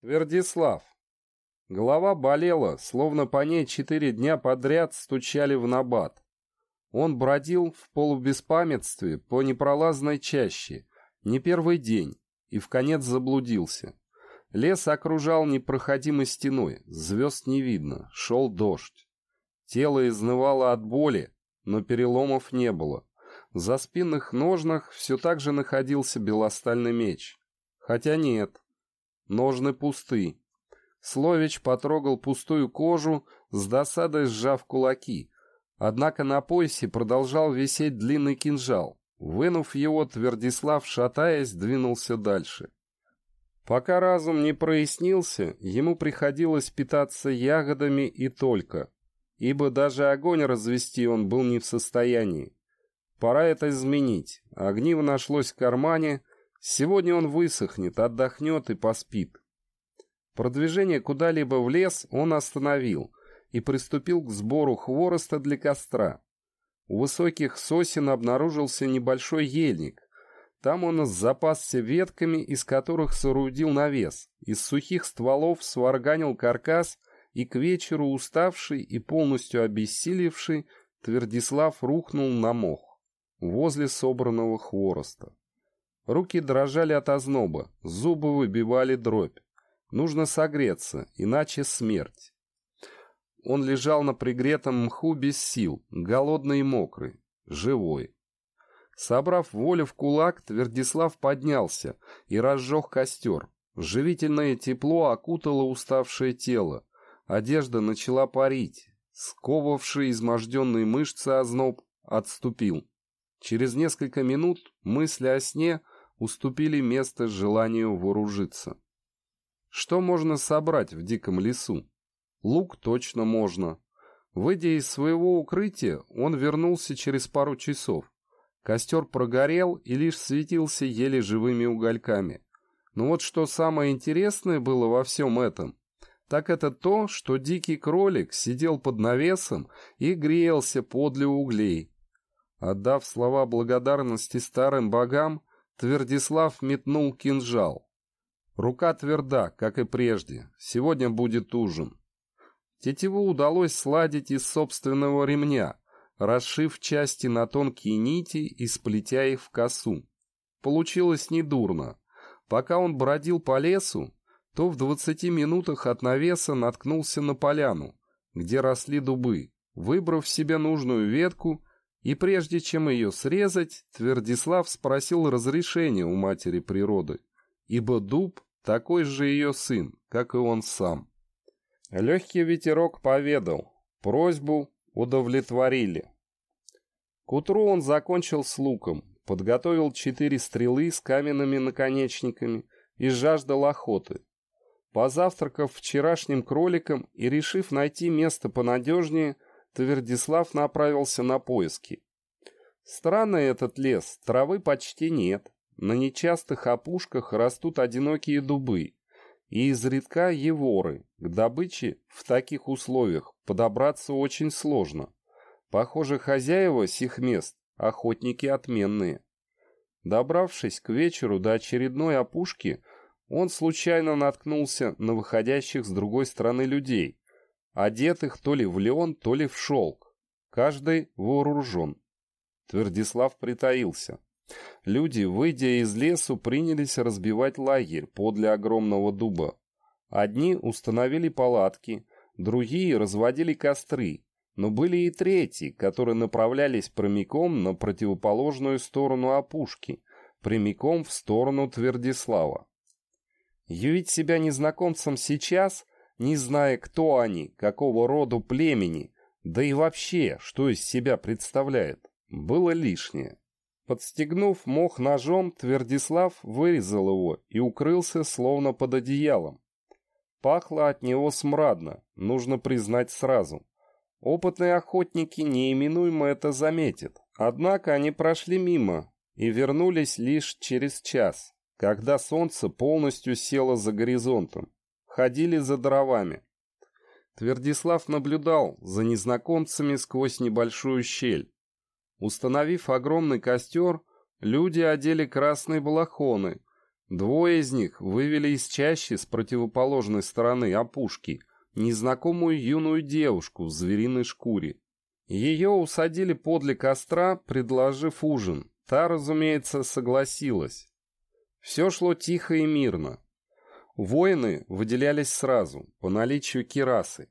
Твердислав. Голова болела, словно по ней четыре дня подряд стучали в набат. Он бродил в полубеспамятстве по непролазной чаще, не первый день, и в конец заблудился. Лес окружал непроходимой стеной, звезд не видно, шел дождь. Тело изнывало от боли, но переломов не было. За спинных ножнах все так же находился белостальный меч. Хотя нет, Ножны пусты. Слович потрогал пустую кожу, с досадой сжав кулаки. Однако на поясе продолжал висеть длинный кинжал. Вынув его, Твердислав, шатаясь, двинулся дальше. Пока разум не прояснился, ему приходилось питаться ягодами и только, ибо даже огонь развести он был не в состоянии. Пора это изменить. Огниво нашлось в кармане, Сегодня он высохнет, отдохнет и поспит. Продвижение куда-либо в лес он остановил и приступил к сбору хвороста для костра. У высоких сосен обнаружился небольшой ельник. Там он запасся ветками, из которых соорудил навес. Из сухих стволов сварганил каркас, и к вечеру уставший и полностью обессилевший Твердислав рухнул на мох возле собранного хвороста. Руки дрожали от озноба, зубы выбивали дробь. Нужно согреться, иначе смерть. Он лежал на пригретом мху без сил, голодный и мокрый, живой. Собрав волю в кулак, Твердислав поднялся и разжег костер. Живительное тепло окутало уставшее тело. Одежда начала парить. Сковавший изможденные мышцы озноб отступил. Через несколько минут мысли о сне уступили место желанию вооружиться. Что можно собрать в диком лесу? Лук точно можно. Выйдя из своего укрытия, он вернулся через пару часов. Костер прогорел и лишь светился еле живыми угольками. Но вот что самое интересное было во всем этом, так это то, что дикий кролик сидел под навесом и грелся подле углей. Отдав слова благодарности старым богам, Твердислав метнул кинжал. Рука тверда, как и прежде. Сегодня будет ужин. Тетиву удалось сладить из собственного ремня, расшив части на тонкие нити и сплетя их в косу. Получилось недурно. Пока он бродил по лесу, то в двадцати минутах от навеса наткнулся на поляну, где росли дубы. Выбрав себе нужную ветку, и прежде чем ее срезать, Твердислав спросил разрешения у матери природы, ибо дуб такой же ее сын, как и он сам. Легкий ветерок поведал, просьбу удовлетворили. К утру он закончил с луком, подготовил четыре стрелы с каменными наконечниками и жаждал охоты. Позавтракав вчерашним кроликом и решив найти место понадежнее, Твердислав направился на поиски. Странный этот лес, травы почти нет. На нечастых опушках растут одинокие дубы. И изредка еворы. К добыче в таких условиях подобраться очень сложно. Похоже, хозяева сих мест – охотники отменные. Добравшись к вечеру до очередной опушки, он случайно наткнулся на выходящих с другой стороны людей, одетых то ли в лен, то ли в шелк. Каждый вооружен. Твердислав притаился. Люди, выйдя из лесу, принялись разбивать лагерь подле огромного дуба. Одни установили палатки, другие разводили костры, но были и третьи, которые направлялись прямиком на противоположную сторону опушки, прямиком в сторону Твердислава. Явить себя незнакомцам сейчас не зная, кто они, какого роду племени, да и вообще, что из себя представляет, было лишнее. Подстегнув мох ножом, Твердислав вырезал его и укрылся словно под одеялом. Пахло от него смрадно, нужно признать сразу. Опытные охотники неименуемо это заметят. Однако они прошли мимо и вернулись лишь через час, когда солнце полностью село за горизонтом ходили за дровами. Твердислав наблюдал за незнакомцами сквозь небольшую щель. Установив огромный костер, люди одели красные балахоны, Двое из них вывели из чащи с противоположной стороны опушки незнакомую юную девушку в звериной шкуре. Ее усадили подле костра, предложив ужин. Та, разумеется, согласилась. Все шло тихо и мирно. Воины выделялись сразу, по наличию кирасы.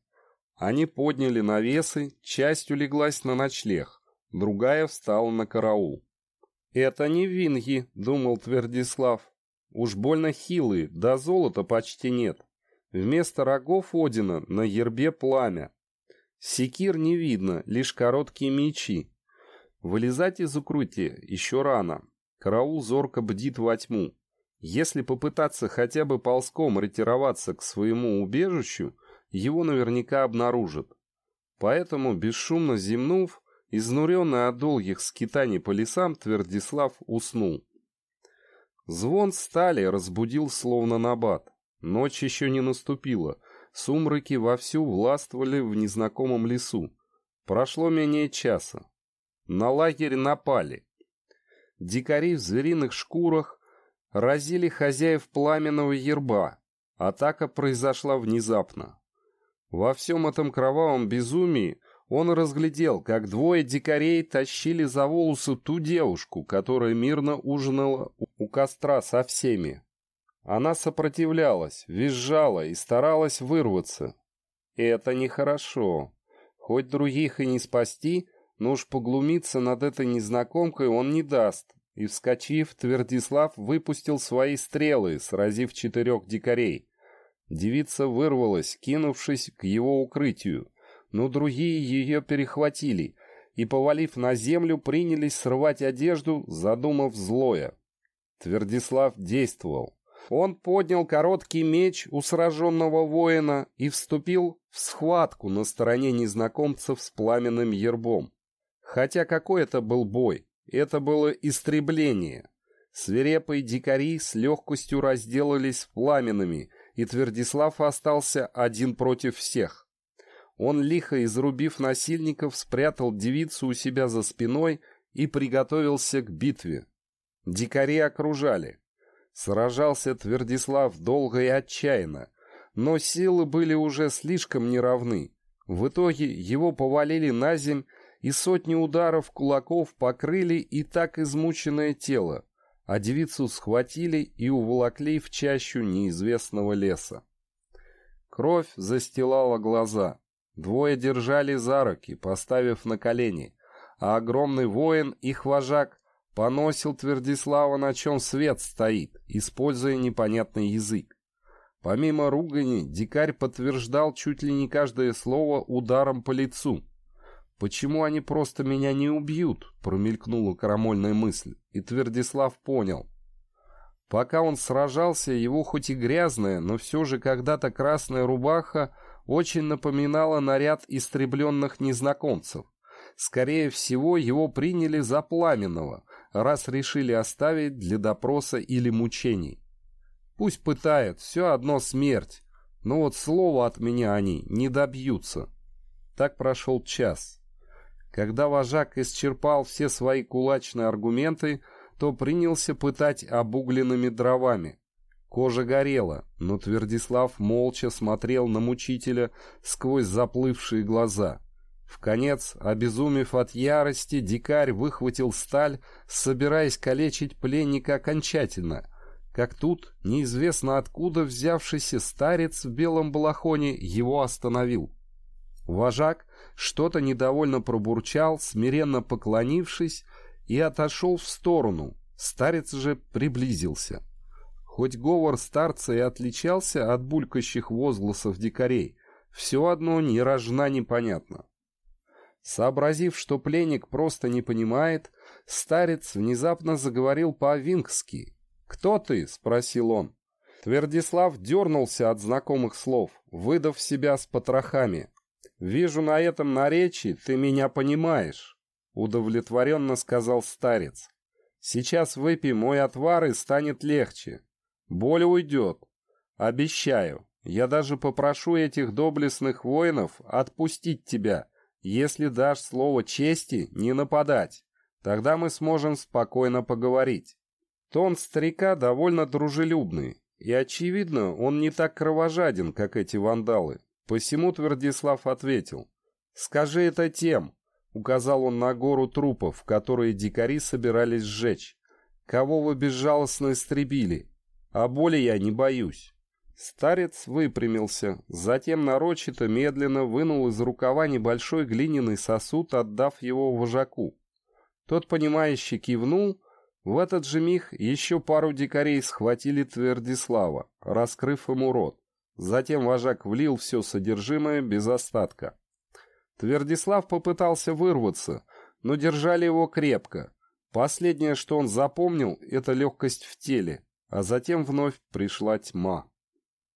Они подняли навесы, часть улеглась на ночлег, другая встала на караул. «Это не винги», — думал Твердислав. «Уж больно хилые, да золота почти нет. Вместо рогов Одина на ербе пламя. Секир не видно, лишь короткие мечи. Вылезать из укрытия еще рано. Караул зорко бдит во тьму. Если попытаться хотя бы ползком ретироваться к своему убежищу, его наверняка обнаружат. Поэтому, бесшумно земнув, изнуренный от долгих скитаний по лесам, Твердислав уснул. Звон стали разбудил словно набат. Ночь еще не наступила. Сумраки вовсю властвовали в незнакомом лесу. Прошло менее часа. На лагерь напали. Дикари в звериных шкурах разили хозяев пламенного ерба. Атака произошла внезапно. Во всем этом кровавом безумии он разглядел, как двое дикарей тащили за волосы ту девушку, которая мирно ужинала у костра со всеми. Она сопротивлялась, визжала и старалась вырваться. это нехорошо. Хоть других и не спасти, но уж поглумиться над этой незнакомкой он не даст. И, вскочив, Твердислав выпустил свои стрелы, сразив четырех дикарей. Девица вырвалась, кинувшись к его укрытию, но другие ее перехватили и, повалив на землю, принялись срывать одежду, задумав злое. Твердислав действовал. Он поднял короткий меч у сраженного воина и вступил в схватку на стороне незнакомцев с пламенным ербом. Хотя какой это был бой? Это было истребление. Свирепые дикари с легкостью разделались пламенными, и Твердислав остался один против всех. Он, лихо изрубив насильников, спрятал девицу у себя за спиной и приготовился к битве. Дикари окружали. Сражался Твердислав долго и отчаянно, но силы были уже слишком неравны. В итоге его повалили на земь, и сотни ударов кулаков покрыли и так измученное тело, а девицу схватили и уволокли в чащу неизвестного леса. Кровь застилала глаза. Двое держали за руки, поставив на колени, а огромный воин, их вожак, Поносил Твердислава, на чем свет стоит, используя непонятный язык. Помимо ругани, дикарь подтверждал чуть ли не каждое слово ударом по лицу. «Почему они просто меня не убьют?» — промелькнула крамольная мысль, и Твердислав понял. Пока он сражался, его хоть и грязная, но все же когда-то красная рубаха очень напоминала наряд истребленных незнакомцев. Скорее всего, его приняли за пламенного, раз решили оставить для допроса или мучений. Пусть пытают, все одно смерть, но вот слова от меня они не добьются. Так прошел час. Когда вожак исчерпал все свои кулачные аргументы, то принялся пытать обугленными дровами. Кожа горела, но Твердислав молча смотрел на мучителя сквозь заплывшие глаза. В конец, обезумев от ярости, дикарь выхватил сталь, собираясь калечить пленника окончательно. Как тут, неизвестно откуда взявшийся старец в белом балахоне его остановил. Вожак что-то недовольно пробурчал, смиренно поклонившись, и отошел в сторону. Старец же приблизился. Хоть говор старца и отличался от булькающих возгласов дикарей, все одно ни рожна непонятно. Сообразив, что пленник просто не понимает, старец внезапно заговорил по-вингски. «Кто ты?» — спросил он. Твердислав дернулся от знакомых слов, выдав себя с потрохами. «Вижу на этом наречии, ты меня понимаешь», — удовлетворенно сказал старец. «Сейчас выпей мой отвар и станет легче. Боль уйдет. Обещаю. Я даже попрошу этих доблестных воинов отпустить тебя» Если дашь слово чести, не нападать, тогда мы сможем спокойно поговорить. Тон старика довольно дружелюбный, и, очевидно, он не так кровожаден, как эти вандалы. Посему Твердислав ответил. «Скажи это тем», — указал он на гору трупов, которые дикари собирались сжечь. «Кого вы безжалостно истребили? А боли я не боюсь». Старец выпрямился, затем нарочито медленно вынул из рукава небольшой глиняный сосуд, отдав его вожаку. Тот, понимающе кивнул. В этот же миг еще пару дикарей схватили Твердислава, раскрыв ему рот. Затем вожак влил все содержимое без остатка. Твердислав попытался вырваться, но держали его крепко. Последнее, что он запомнил, это легкость в теле, а затем вновь пришла тьма.